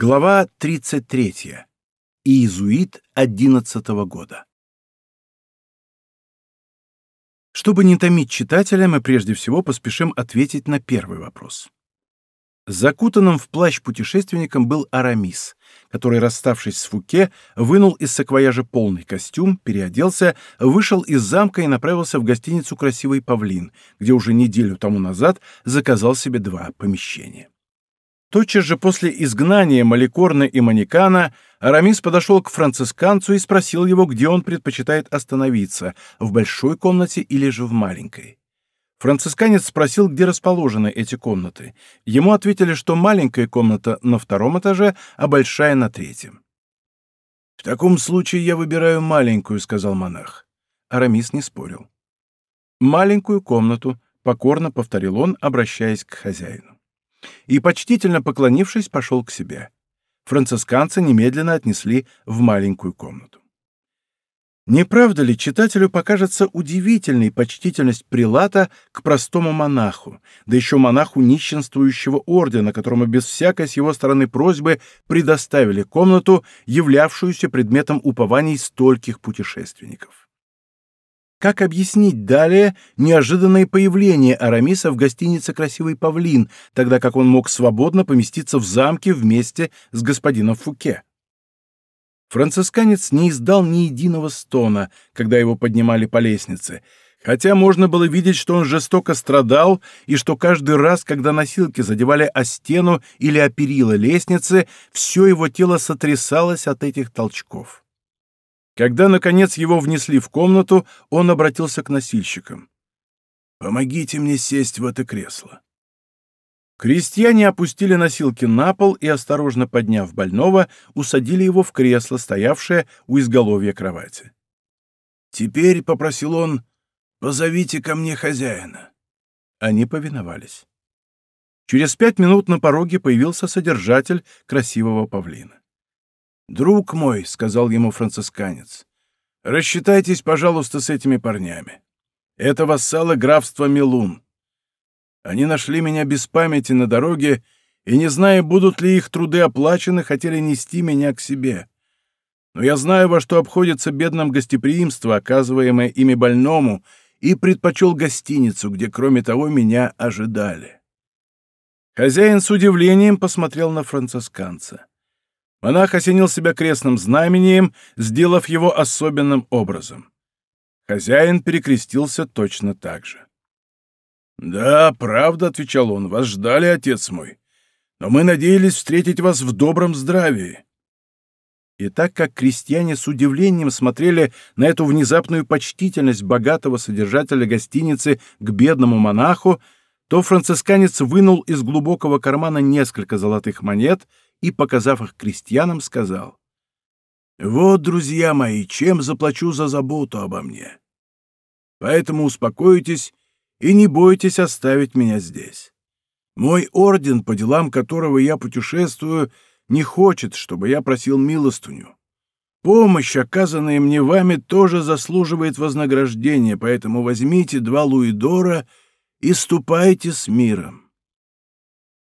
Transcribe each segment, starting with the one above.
Глава 33. Иезуит 11 года. Чтобы не томить читателя, мы прежде всего поспешим ответить на первый вопрос. Закутанным в плащ путешественником был Арамис, который, расставшись с Фуке, вынул из саквояжа полный костюм, переоделся, вышел из замка и направился в гостиницу «Красивый павлин», где уже неделю тому назад заказал себе два помещения. Тотчас же после изгнания Маликорна и Манекана Арамис подошел к францисканцу и спросил его, где он предпочитает остановиться, в большой комнате или же в маленькой. Францисканец спросил, где расположены эти комнаты. Ему ответили, что маленькая комната на втором этаже, а большая на третьем. «В таком случае я выбираю маленькую», — сказал монах. Арамис не спорил. «Маленькую комнату», — покорно повторил он, обращаясь к хозяину и, почтительно поклонившись, пошел к себе. Францисканца немедленно отнесли в маленькую комнату. Не правда ли читателю покажется удивительной почтительность прилата к простому монаху, да еще монаху нищенствующего ордена, которому без всякой с его стороны просьбы предоставили комнату, являвшуюся предметом упований стольких путешественников? Как объяснить далее неожиданное появление Арамиса в гостинице «Красивый павлин», тогда как он мог свободно поместиться в замке вместе с господином Фуке? Францисканец не издал ни единого стона, когда его поднимали по лестнице, хотя можно было видеть, что он жестоко страдал и что каждый раз, когда носилки задевали о стену или о перила лестницы, все его тело сотрясалось от этих толчков. Когда, наконец, его внесли в комнату, он обратился к носильщикам. «Помогите мне сесть в это кресло». Крестьяне опустили носилки на пол и, осторожно подняв больного, усадили его в кресло, стоявшее у изголовья кровати. «Теперь», — попросил он, — «позовите ко мне хозяина». Они повиновались. Через пять минут на пороге появился содержатель красивого павлина. «Друг мой», — сказал ему францисканец, — «рассчитайтесь, пожалуйста, с этими парнями. Это вассалы графства Милун. Они нашли меня без памяти на дороге и, не зная, будут ли их труды оплачены, хотели нести меня к себе. Но я знаю, во что обходится бедным гостеприимство, оказываемое ими больному, и предпочел гостиницу, где, кроме того, меня ожидали». Хозяин с удивлением посмотрел на францисканца. Монах осенил себя крестным знамением, сделав его особенным образом. Хозяин перекрестился точно так же. «Да, правда», — отвечал он, — «вас ждали, отец мой, но мы надеялись встретить вас в добром здравии». И так как крестьяне с удивлением смотрели на эту внезапную почтительность богатого содержателя гостиницы к бедному монаху, то францисканец вынул из глубокого кармана несколько золотых монет и, показав их крестьянам, сказал, «Вот, друзья мои, чем заплачу за заботу обо мне. Поэтому успокойтесь и не бойтесь оставить меня здесь. Мой орден, по делам которого я путешествую, не хочет, чтобы я просил милостыню. Помощь, оказанная мне вами, тоже заслуживает вознаграждения, поэтому возьмите два луидора и ступайте с миром.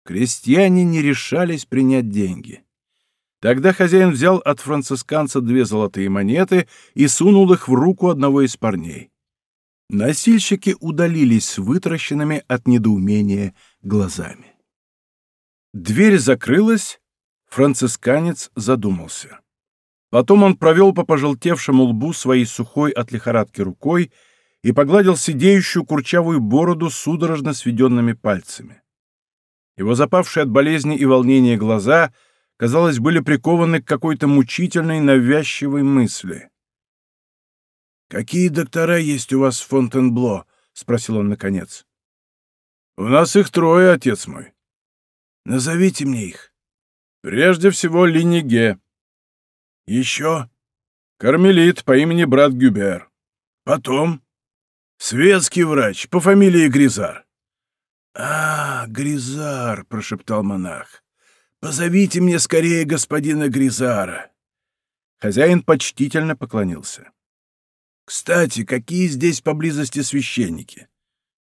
Крестьяне не решались принять деньги. Тогда хозяин взял от францисканца две золотые монеты и сунул их в руку одного из парней. Носильщики удалились с вытращенными от недоумения глазами. Дверь закрылась, францисканец задумался. Потом он провел по пожелтевшему лбу своей сухой от лихорадки рукой и погладил сидеющую курчавую бороду судорожно сведенными пальцами. Его запавшие от болезни и волнения глаза, казалось, были прикованы к какой-то мучительной, навязчивой мысли. «Какие доктора есть у вас в Фонтенбло?» — спросил он наконец. «У нас их трое, отец мой». «Назовите мне их». «Прежде всего Линиге». «Еще?» «Кармелит по имени брат Гюбер». «Потом?» «Светский врач по фамилии Гризар». «А, Гризар!» — прошептал монах. «Позовите мне скорее господина Гризара!» Хозяин почтительно поклонился. «Кстати, какие здесь поблизости священники?»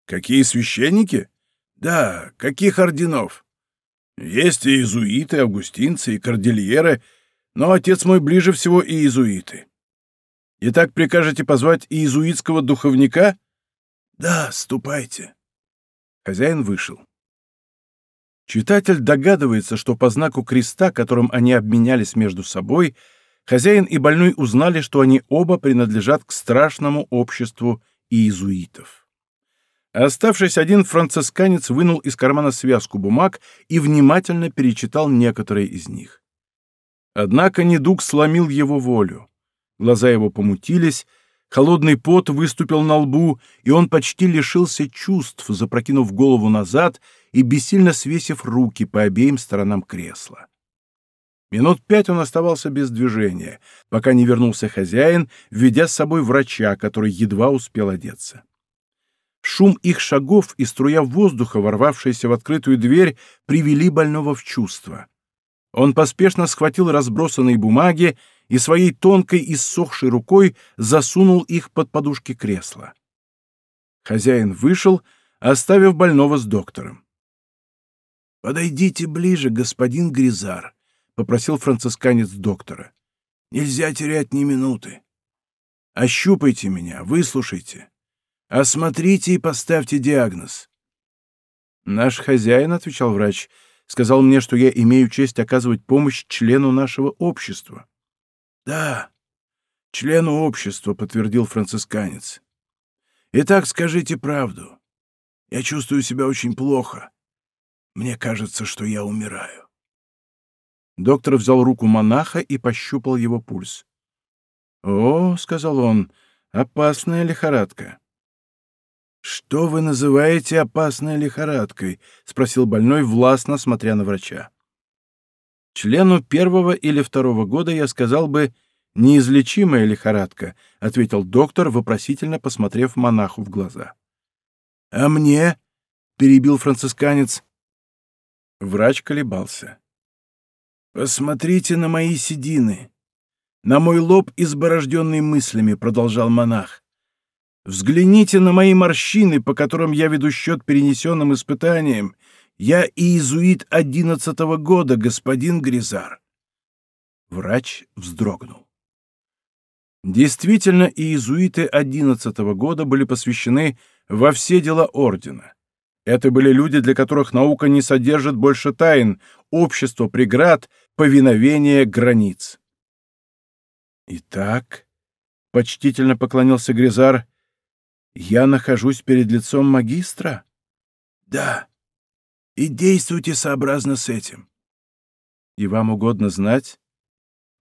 «Какие священники?» «Да, каких орденов?» Есть и иезуиты, августинцы, и кордильеры, но отец мой ближе всего и иезуиты. Итак, прикажете позвать иезуитского духовника? Да, ступайте. Хозяин вышел. Читатель догадывается, что по знаку креста, которым они обменялись между собой, хозяин и больной узнали, что они оба принадлежат к страшному обществу иезуитов. Оставшись один, францисканец вынул из кармана связку бумаг и внимательно перечитал некоторые из них. Однако недуг сломил его волю. Глаза его помутились, холодный пот выступил на лбу, и он почти лишился чувств, запрокинув голову назад и бессильно свесив руки по обеим сторонам кресла. Минут пять он оставался без движения, пока не вернулся хозяин, ведя с собой врача, который едва успел одеться. Шум их шагов и струя воздуха, ворвавшаяся в открытую дверь, привели больного в чувство. Он поспешно схватил разбросанные бумаги и своей тонкой и ссохшей рукой засунул их под подушки кресла. Хозяин вышел, оставив больного с доктором. «Подойдите ближе, господин Гризар», — попросил францисканец доктора. «Нельзя терять ни минуты. Ощупайте меня, выслушайте. Осмотрите и поставьте диагноз. Наш хозяин, — отвечал врач, — сказал мне, что я имею честь оказывать помощь члену нашего общества. Да, члену общества, — подтвердил францисканец. Итак, скажите правду. Я чувствую себя очень плохо. Мне кажется, что я умираю. Доктор взял руку монаха и пощупал его пульс. «О, — сказал он, — опасная лихорадка. «Что вы называете опасной лихорадкой?» — спросил больной, властно смотря на врача. «Члену первого или второго года я сказал бы «неизлечимая лихорадка», — ответил доктор, вопросительно посмотрев монаху в глаза. «А мне?» — перебил францисканец. Врач колебался. «Посмотрите на мои седины, на мой лоб, изборожденный мыслями», — продолжал монах. Взгляните на мои морщины, по которым я веду счет перенесенным испытаниям. Я иезуит одиннадцатого года, господин Гризар. Врач вздрогнул. Действительно, иезуиты одиннадцатого года были посвящены во все дела ордена. Это были люди, для которых наука не содержит больше тайн, общество преград, повиновение границ. «Итак», — почтительно поклонился Гризар, — я нахожусь перед лицом магистра? Да. И действуйте сообразно с этим. И вам угодно знать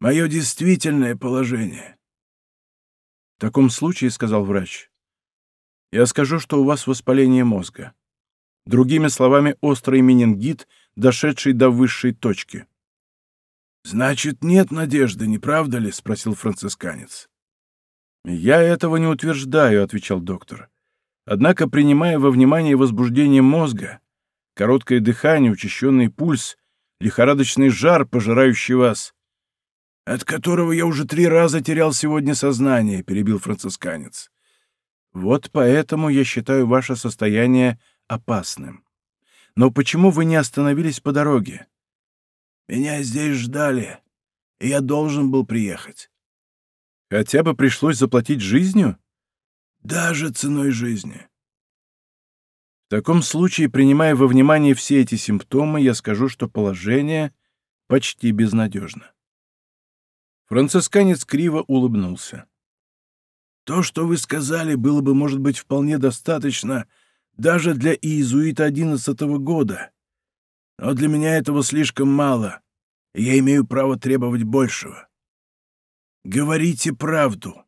мое действительное положение. В таком случае, — сказал врач, — я скажу, что у вас воспаление мозга. Другими словами, острый менингит, дошедший до высшей точки. «Значит, нет надежды, не правда ли?» — спросил францисканец. «Я этого не утверждаю», — отвечал доктор. «Однако, принимая во внимание возбуждение мозга, короткое дыхание, учащенный пульс, лихорадочный жар, пожирающий вас, от которого я уже три раза терял сегодня сознание», — перебил францисканец. «Вот поэтому я считаю ваше состояние опасным. Но почему вы не остановились по дороге?» «Меня здесь ждали, и я должен был приехать». Хотя бы пришлось заплатить жизнью? Даже ценой жизни. В таком случае, принимая во внимание все эти симптомы, я скажу, что положение почти безнадежно. Францисканец криво улыбнулся. То, что вы сказали, было бы, может быть, вполне достаточно даже для иезуита одиннадцатого года. Но для меня этого слишком мало, и я имею право требовать большего. Говорите правду.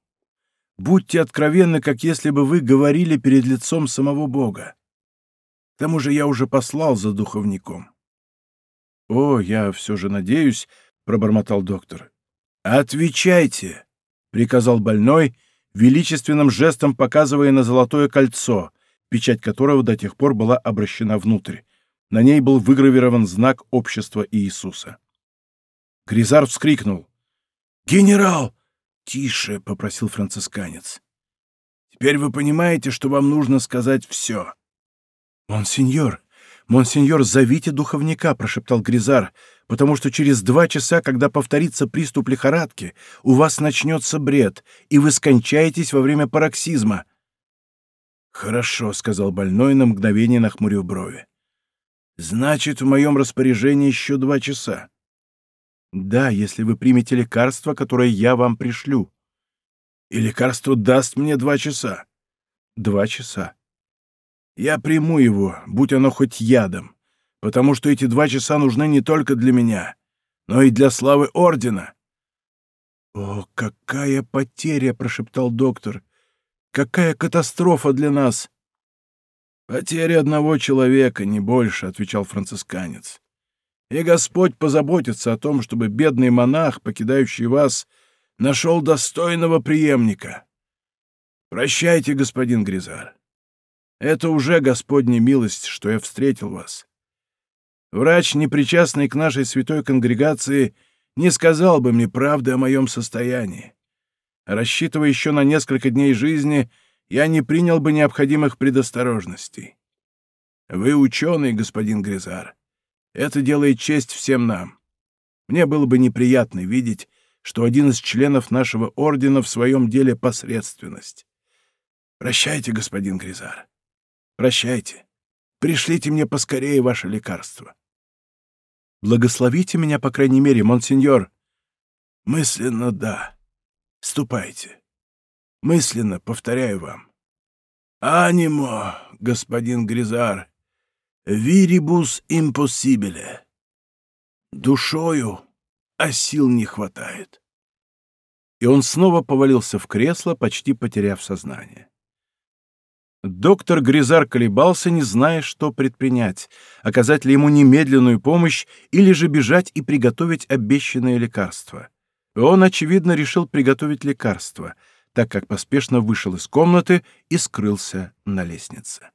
Будьте откровенны, как если бы вы говорили перед лицом самого Бога. К тому же я уже послал за духовником. — О, я все же надеюсь, — пробормотал доктор. — Отвечайте, — приказал больной, величественным жестом показывая на золотое кольцо, печать которого до тех пор была обращена внутрь. На ней был выгравирован знак общества Иисуса. Гризар вскрикнул. «Генерал!» «Тише!» — попросил францисканец. «Теперь вы понимаете, что вам нужно сказать все». «Монсеньор, «Монсеньор, зовите духовника», — прошептал Гризар, «потому что через два часа, когда повторится приступ лихорадки, у вас начнется бред, и вы скончаетесь во время пароксизма». «Хорошо», — сказал больной, на мгновение нахмурив брови. «Значит, в моем распоряжении еще два часа». «Да, если вы примете лекарство, которое я вам пришлю». «И лекарство даст мне два часа». «Два часа». Я приму его, будь оно хоть ядом, потому что эти два часа нужны не только для меня, но и для славы Ордена. «О, какая потеря!» — прошептал доктор. «Какая катастрофа для нас!» «Потеря одного человека, не больше», — отвечал францисканец. «И Господь позаботится о том, чтобы бедный монах, покидающий вас, нашел достойного преемника. Прощайте, господин Гризар. Это уже Господня милость, что я встретил вас. Врач, непричастный к нашей святой конгрегации, не сказал бы мне правды о моем состоянии. Рассчитывая еще на несколько дней жизни, я не принял бы необходимых предосторожностей. Вы ученый, господин Гризар. Это делает честь всем нам. Мне было бы неприятно видеть, что один из членов нашего ордена в своем деле посредственность. Прощайте, господин Гризар. Прощайте. Пришлите мне поскорее ваше лекарство. Благословите меня, по крайней мере, монсеньор. Мысленно, да. Ступайте. Мысленно повторяю вам. Анимо, господин Гризар, вирибус импосибеле. Душою, а сил не хватает. И он снова повалился в кресло, почти потеряв сознание. Доктор Гризар колебался, не зная, что предпринять, оказать ли ему немедленную помощь или же бежать и приготовить обещанное лекарство. Он, очевидно, решил приготовить лекарство, так как поспешно вышел из комнаты и скрылся на лестнице.